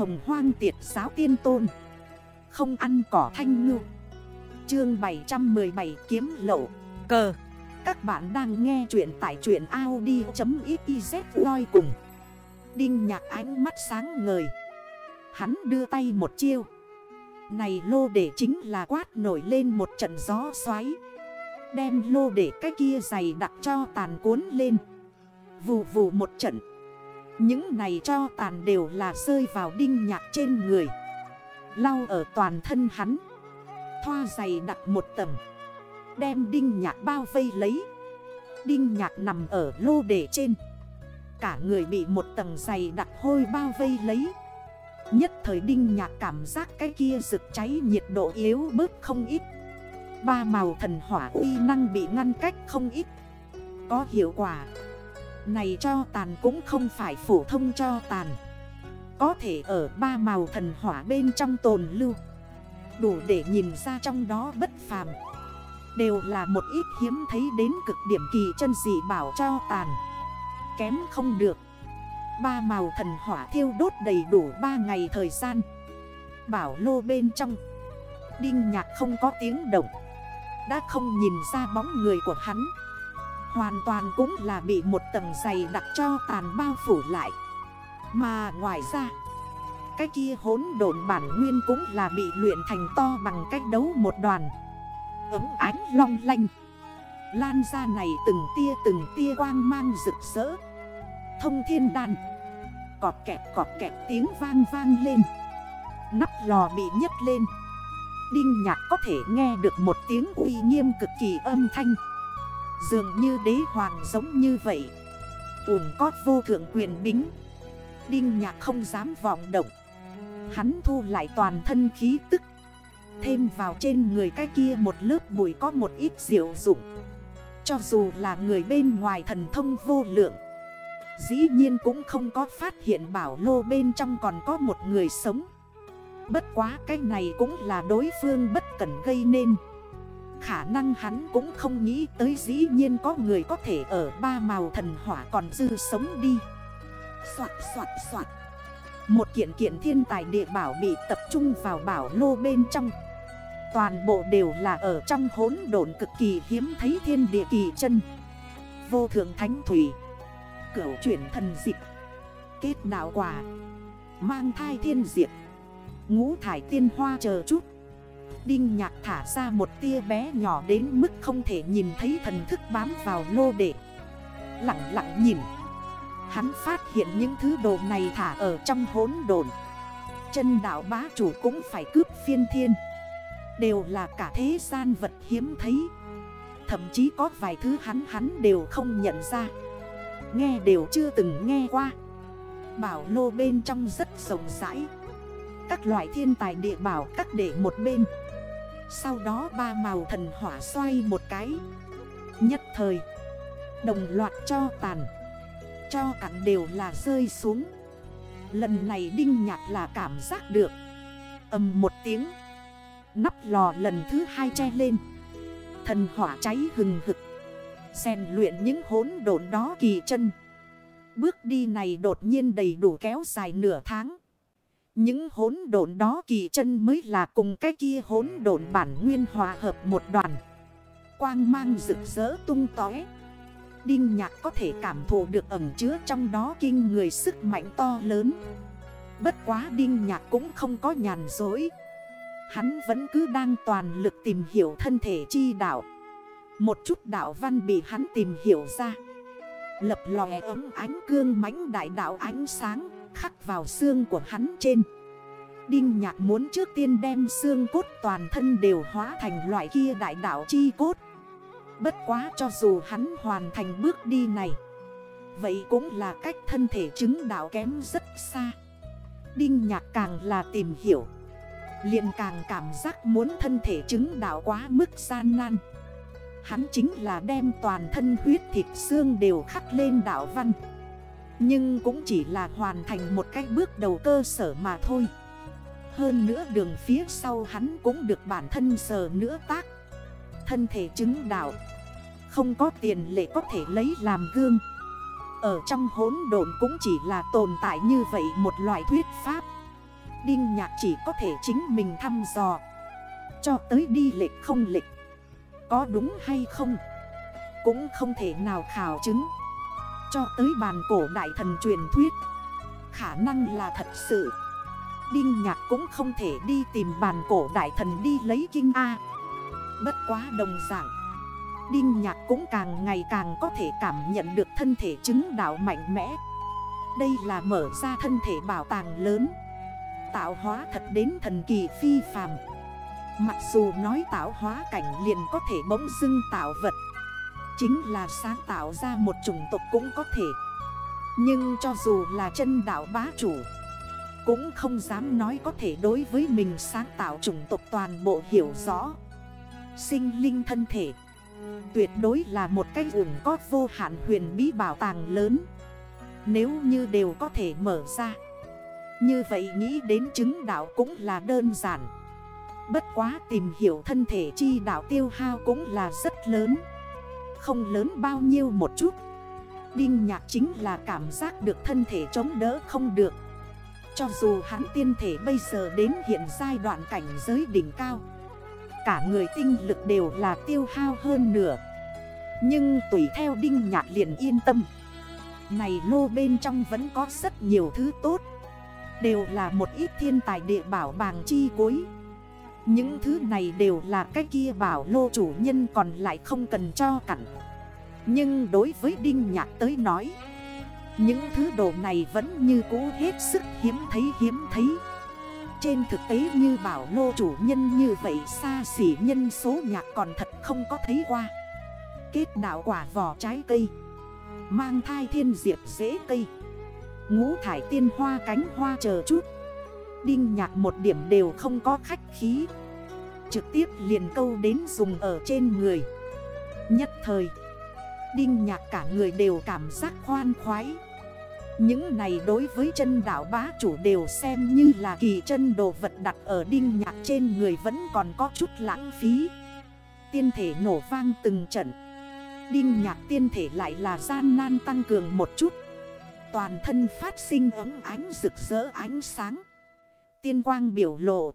hồng hoang tiệt giáo tiên tôn. Không ăn cỏ thanh ngư. Chương 717 kiếm lậu. Cờ. Các bạn đang nghe chuyện tại truyện Audi.xyz loi cùng. Đinh nhạc ánh mắt sáng ngời. Hắn đưa tay một chiêu. Này lô để chính là quát nổi lên một trận gió xoáy. Đem lô để cái kia dày đặt cho tàn cuốn lên. Vù vù một trận. Những này cho tàn đều là rơi vào đinh nhạc trên người. Lau ở toàn thân hắn. Thoa dày đặt một tầng. Đem đinh nhạc bao vây lấy. Đinh nhạc nằm ở lô để trên. Cả người bị một tầng dày đặt hôi bao vây lấy. Nhất thời đinh nhạc cảm giác cái kia rực cháy nhiệt độ yếu bớt không ít. Ba màu thần hỏa uy năng bị ngăn cách không ít. Có hiệu quả. Này cho tàn cũng không phải phổ thông cho tàn. Có thể ở ba màu thần hỏa bên trong tồn lưu. Đủ để nhìn ra trong đó bất phàm. Đều là một ít hiếm thấy đến cực điểm kỳ chân dị bảo cho tàn. Kém không được. Ba màu thần hỏa thiêu đốt đầy đủ 3 ngày thời gian. Bảo lô bên trong. Đinh nhạc không có tiếng động. Đã không nhìn ra bóng người của hắn. Hoàn toàn cũng là bị một tầng dày đặc cho tàn bao phủ lại. Mà ngoài ra, Cái kia hốn độn bản nguyên cũng là bị luyện thành to bằng cách đấu một đoàn. Ấm ánh long lanh. Lan ra này từng tia từng tia quang mang rực rỡ. Thông thiên đàn Cọt kẹt cọt kẹt tiếng vang vang lên. Nắp lò bị nhấc lên. Đinh nhạc có thể nghe được một tiếng uy nghiêm cực kỳ âm thanh. Dường như đế hoàng giống như vậy. Uổng có vô thượng quyền bính. Đinh nhạc không dám vọng động. Hắn thu lại toàn thân khí tức. Thêm vào trên người cái kia một lớp bụi có một ít diệu dụng. Cho dù là người bên ngoài thần thông vô lượng, Dĩ nhiên cũng không có phát hiện bảo lô bên trong còn có một người sống. Bất quá cái này cũng là đối phương bất cẩn gây nên. Khả năng hắn cũng không nghĩ tới dĩ nhiên có người có thể ở ba màu thần hỏa còn dư sống đi. Xoạt xoạt xoạt. Một kiện kiện thiên tài địa bảo bị tập trung vào bảo lô bên trong. Toàn bộ đều là ở trong hốn độn cực kỳ hiếm thấy thiên địa kỳ chân. Vô thượng thánh thủy. Cửu chuyển thần dịch Kết đạo quả. Mang thai thiên diệt Ngũ thải tiên hoa chờ chút. Đinh nhạc thả ra một tia bé nhỏ đến mức không thể nhìn thấy thần thức bám vào lô đệ Lặng lặng nhìn. Hắn phát hiện những thứ đồ này thả ở trong hốn đồn Chân đảo bá chủ cũng phải cướp phiên thiên. Đều là cả thế gian vật hiếm thấy. Thậm chí có vài thứ hắn hắn đều không nhận ra. Nghe đều chưa từng nghe qua. Bảo lô bên trong rất rộng rãi. Các loại thiên tài địa bảo cắt để một bên. Sau đó ba màu thần hỏa xoay một cái. Nhất thời, Đồng loạt cho tàn. Cho cặn đều là rơi xuống. Lần này đinh nhạc là cảm giác được. Âm một tiếng, Nắp lò lần thứ hai che lên. Thần hỏa cháy hừng hực. Xèn luyện những hốn độn đó kỳ chân. Bước đi này đột nhiên đầy đủ kéo dài nửa tháng. Những hốn độn đó kỳ chân mới là cùng cái kia hốn độn bản nguyên hòa hợp một đoàn. Quang mang rực rỡ tung tói Đinh nhạc có thể cảm thụ được ẩm chứa trong đó kinh người sức mạnh to lớn. Bất quá đinh nhạc cũng không có nhàn dối Hắn vẫn cứ đang toàn lực tìm hiểu thân thể chi đạo. Một chút đạo văn bị hắn tìm hiểu ra. Lập lòe ấm ánh cương mãnh đại đạo ánh sáng. Khắc vào xương của hắn trên. Đinh nhạc muốn trước tiên đem xương cốt toàn thân đều hóa thành loại kia đại đạo chi cốt. Bất quá cho dù hắn hoàn thành bước đi này, Vậy cũng là cách thân thể chứng đạo kém rất xa. Đinh nhạc càng là tìm hiểu, liền càng cảm giác muốn thân thể chứng đạo quá mức gian nan. Hắn chính là đem toàn thân huyết thịt xương đều khắc lên đạo văn. Nhưng cũng chỉ là hoàn thành một cách bước đầu cơ sở mà thôi. Hơn nữa đường phía sau hắn cũng được bản thân sờ nữa tác. Thân thể chứng đạo. Không có tiền lệ có thể lấy làm gương. Ở trong hốn độn cũng chỉ là tồn tại như vậy một loại thuyết pháp. Đinh nhạc chỉ có thể chính mình thăm dò. Cho tới đi lệch không lệch. Có đúng hay không? Cũng không thể nào khảo chứng. Cho tới bàn cổ đại thần truyền thuyết. Khả năng là thật sự. Đinh nhạc cũng không thể đi tìm bàn cổ đại thần đi lấy kinh A. Bất quá đồng dạng, Đinh nhạc cũng càng ngày càng có thể cảm nhận được thân thể chứng đạo mạnh mẽ. Đây là mở ra thân thể bảo tàng lớn, Tạo hóa thật đến thần kỳ phi phàm. Mặc dù nói tạo hóa cảnh liền có thể bỗng dưng tạo vật Chính là sáng tạo ra một chủng tộc cũng có thể. Nhưng cho dù là chân đạo bá chủ, Cũng không dám nói có thể đối với mình sáng tạo chủng tộc toàn bộ hiểu rõ. Sinh linh thân thể Tuyệt đối là một cái ủng có vô hạn huyền bí bảo tàng lớn. Nếu như đều có thể mở ra, Như vậy nghĩ đến chứng đạo cũng là đơn giản. Bất quá tìm hiểu thân thể chi đạo tiêu hao cũng là rất lớn. Không lớn bao nhiêu một chút. Đinh nhạc chính là cảm giác được thân thể chống đỡ không được. Cho dù hắn tiên thể bây giờ đến hiện giai đoạn cảnh giới đỉnh cao, Cả người tinh lực đều là tiêu hao hơn nửa. Nhưng tùy theo đinh nhạc liền yên tâm. Này lô bên trong vẫn có rất nhiều thứ tốt. Đều là một ít thiên tài địa bảo bàng chi cuối. Những thứ này đều là cái kia bảo lô chủ nhân còn lại không cần cho cặn. Nhưng đối với Đinh Nhạc tới nói, Những thứ đồ này vẫn như cũ hết sức hiếm thấy hiếm thấy. Trên thực tế như bảo lô chủ nhân như vậy xa xỉ nhân số nhạc còn thật không có thấy qua. Kết đạo quả vỏ trái cây, Mang thai thiên diệp dễ cây. Ngũ thải tiên hoa cánh hoa chờ chút. Đinh nhạc một điểm đều không có khách khí. Trực tiếp liền câu đến dùng ở trên người. Nhất thời, Đinh nhạc cả người đều cảm giác khoan khoái. Những này đối với chân đảo bá chủ đều xem như là kỳ chân đồ vật đặt ở đinh nhạc trên người vẫn còn có chút lãng phí. Tiên thể nổ vang từng trận. Đinh nhạc tiên thể lại là gian nan tăng cường một chút. Toàn thân phát sinh ấm ánh rực rỡ ánh sáng. Tiên quang biểu lộ.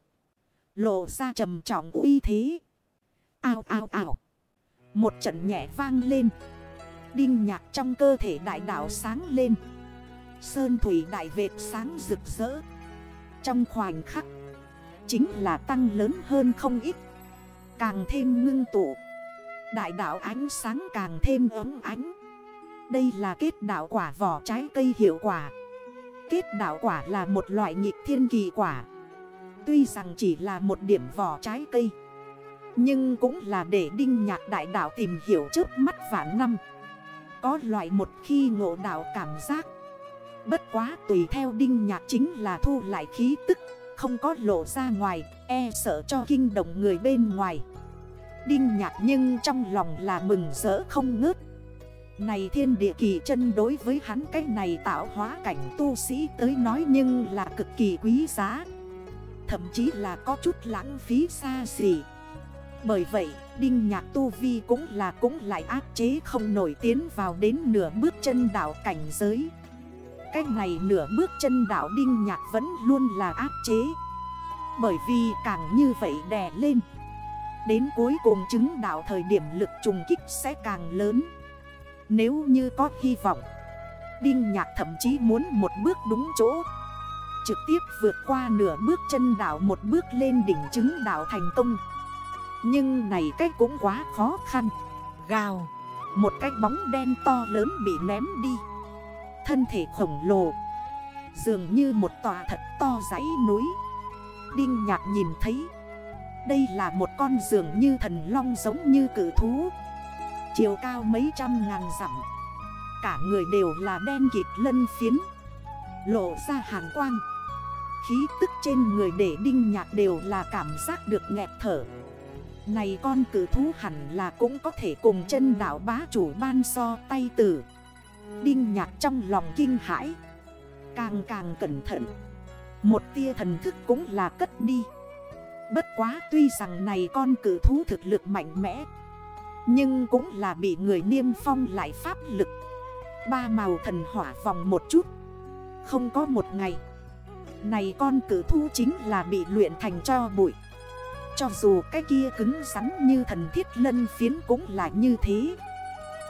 Lộ ra trầm trọng uy thế. Ao ao ao. Một trận nhẹ vang lên. Đinh nhạc trong cơ thể đại đảo sáng lên. Sơn thủy đại vệt sáng rực rỡ. Trong khoảnh khắc, Chính là tăng lớn hơn không ít. Càng thêm ngưng tụ, Đại đảo ánh sáng càng thêm ấm ánh. Đây là kết đảo quả vỏ trái cây hiệu quả. Kết đảo quả là một loại nghịch thiên kỳ quả. Tuy rằng chỉ là một điểm vỏ trái cây, Nhưng cũng là để đinh nhạc đại đảo tìm hiểu trước mắt vạn năm. Có loại một khi ngộ đảo cảm giác. Bất quá tùy theo đinh nhạc chính là thu lại khí tức, Không có lộ ra ngoài E sợ cho kinh động người bên ngoài. Đinh nhạc nhưng trong lòng là mừng rỡ không ngớt. Này thiên địa kỳ chân đối với hắn cái này tạo hóa cảnh tu sĩ tới nói nhưng là cực kỳ quý giá. Thậm chí là có chút lãng phí xa xỉ. Bởi vậy, Đinh nhạc tu vi cũng là cũng lại áp chế không nổi tiến vào đến nửa bước chân đảo cảnh giới. Cái này nửa bước chân đảo đinh nhạc vẫn luôn là áp chế. Bởi vì càng như vậy đè lên, Đến cuối cùng chứng đảo thời điểm lực trùng kích sẽ càng lớn. Nếu như có hy vọng, Đinh nhạc thậm chí muốn một bước đúng chỗ. Trực tiếp vượt qua nửa bước chân đảo, một bước lên đỉnh chứng đảo thành công. Nhưng này cách cũng quá khó khăn. Gào, Một cái bóng đen to lớn bị ném đi. Thân thể khổng lồ, Dường như một tòa thật to dãy núi. Đinh nhạc nhìn thấy, Đây là một con dường như thần long giống như cử thú. Chiều cao mấy trăm ngàn dặm. Cả người đều là đen kịt lân phiến. Lộ ra hàn quang. Khí tức trên người để đinh nhạc đều là cảm giác được nghẹt thở. Này con cử thú hẳn là cũng có thể cùng chân đảo bá chủ ban so tay tử. Đinh nhạc trong lòng kinh hãi. Càng càng cẩn thận. Một tia thần thức cũng là cất đi. Bất quá tuy rằng này con cử thú thực lực mạnh mẽ nhưng cũng là bị người niêm phong lại pháp lực. Ba màu thần hỏa vòng một chút. Không có một ngày. Này con cử thu chính là bị luyện thành cho bụi. Cho dù cái kia cứng rắn như thần thiết lân phiến cũng là như thế.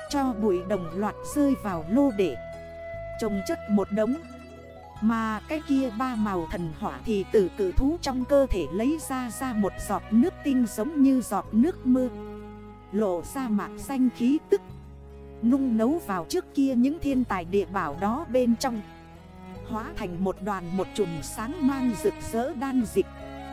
Cho bụi đồng loạt rơi vào lô để. Trồng chất một đống. Mà cái kia ba màu thần hỏa thì từ cử thú trong cơ thể lấy ra ra một giọt nước tinh giống như giọt nước mưa. Lộ ra mạc xanh khí tức. Nung nấu vào trước kia những thiên tài địa bảo đó bên trong. Hóa thành một đoàn một chùm sáng mang rực rỡ đan dịch.